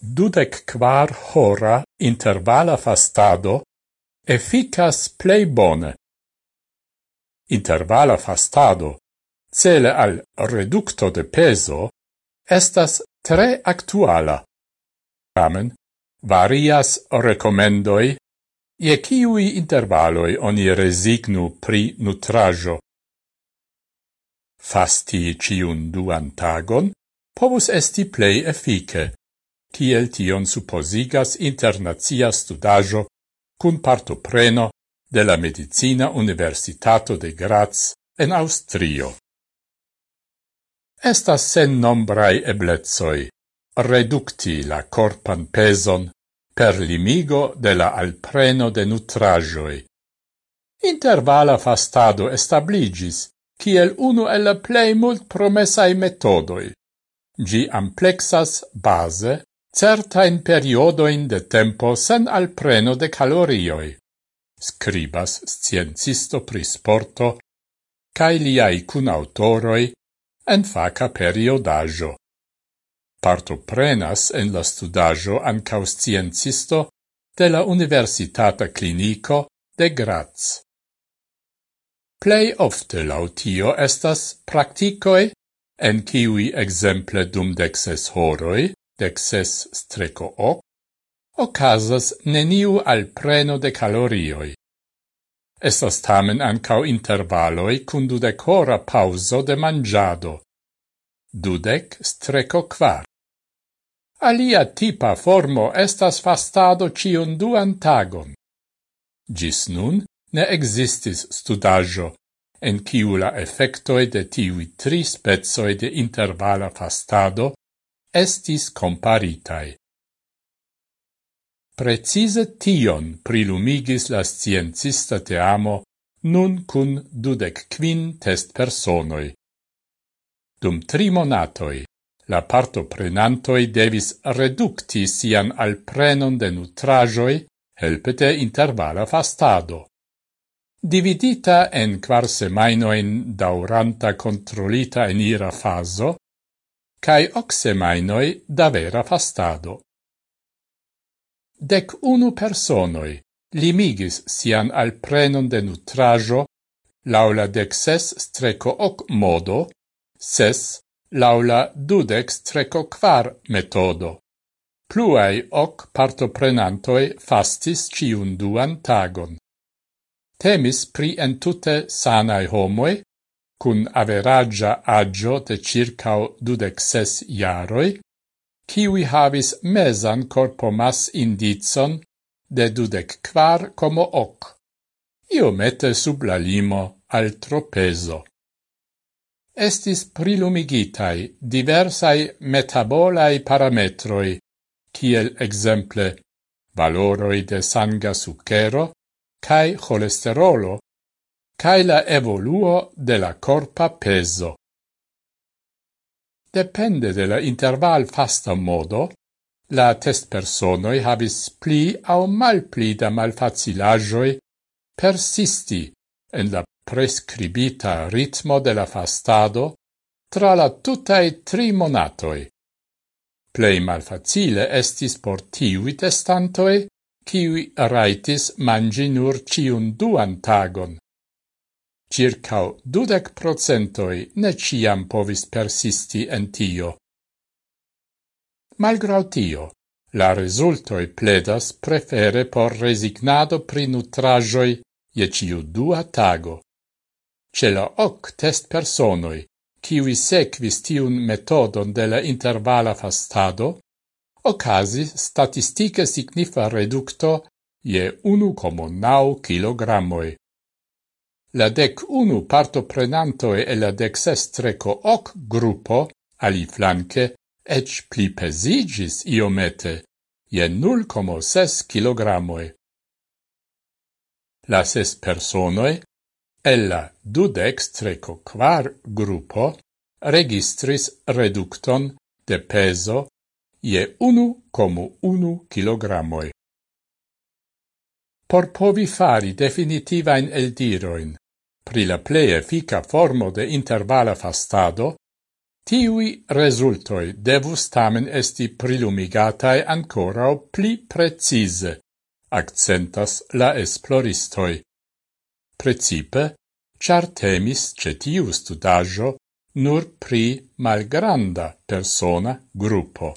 dudec quar hora intervala fastado efficas plei bone. Intervala fastado, cele al reducto de peso, estas tre actuala. Tamen, varias recomendoi, ie ciui intervaloi oni resignu pri nutrajo. Fasti ciun duan tagon povus esti plei effice kiel tion supposigas internazia studajo cun partopreno de la Medicina Universitato de Graz en Austrio. Estas sen nombrai eblezoi reducti la corpan peson per limigo de la alpreno de nutrajoi. Intervala fastado establigis kiel unu el plei mult promesai metodoi. Gi amplexas base certain periodoin de tempo sen alpreno de calorioi. Scribas sciencisto pri sporto, cae liai cun autoroi en faca periodaggio. Partoprenas en la studaggio ancao sciencisto de la Universitata Clinico de Graz. Plei ofte lautio estas practicoe, en kiwi exemple dum dexes horoi, dexes streco o, ocasas neniu al preno de calorioi. Estas tamen ancau intervaloi cun dudec hora pauso de mangiado. Dudec streco quar. Alia tipa formo estas fastado cion duan tagon. Gis nun ne existis studajo en ciula effectoi de tiui tri spezoi de intervala fastado estis comparitai. Precise tion prilumigis la sciencista teamo nun cun dudec quin test personoi. Dum tri monatoi, la parto prenantoi devis reducti sian al prenon de nutrajoi helpete intervala fastado. Dividita en quar semainoin dauranta controlita enira faso, cae hoc semainoi da vera fastado. Dec unu personoi limigis sian al prenon de nutrajo laula dec ses streco hoc modo, ses laula dudec streco quar metodo. Pluai hoc partoprenantoi fastis ciun duan tagon. Temis pri entute sanae homoi, cun averagia agio de circau dudexes iaroi, kiwi havis mesan corpomas indizon de dudec quar como hoc. Io mette sub la limo altro tropeso. Estis prilumigitai diversai metabolai parametroi, kiel exemple valoroi de sanga sucero cae cholesterolo, cae la evoluo de la corpa peso. Depende de la interval fasta modo, la test personoi habis pli au mal pli da malfacilagioi persisti en la prescribita ritmo de la fastado tra la tutae tri monatoi. Plei malfacile estis por tivi testantoi, kiwi raitis mangi nur ciun duan tagon circa dudec procentoi ne ciam povis persisti en tio. Malgrau tio, la resultoi pledas prefere por resignado pri nutrajoi je ciu dua tago. Ce la hoc test personoi, kiwi sequis tiun metodon de la intervala fastado, ocasi statistike signifa reducto je 1,9 kilogrammoi. La dec unu partoprenantoi e la dec sestreco hoc gruppo, ali flanque, ec pli pesigis iomete, je 0,6 kilogramoe. La ses personoi, ella dudextreco quar gruppo, registris reducton de peso je 1,1 kilogramoe por povi fari definitivain eldiroin pri la plei effica formo de intervala fastado, tiui resultoi devus tamen esti prilumigatae ancorau pli precise, accentas la esploristoi. Precipe, char temis cetiu studajo nur pri malgranda persona gruppo.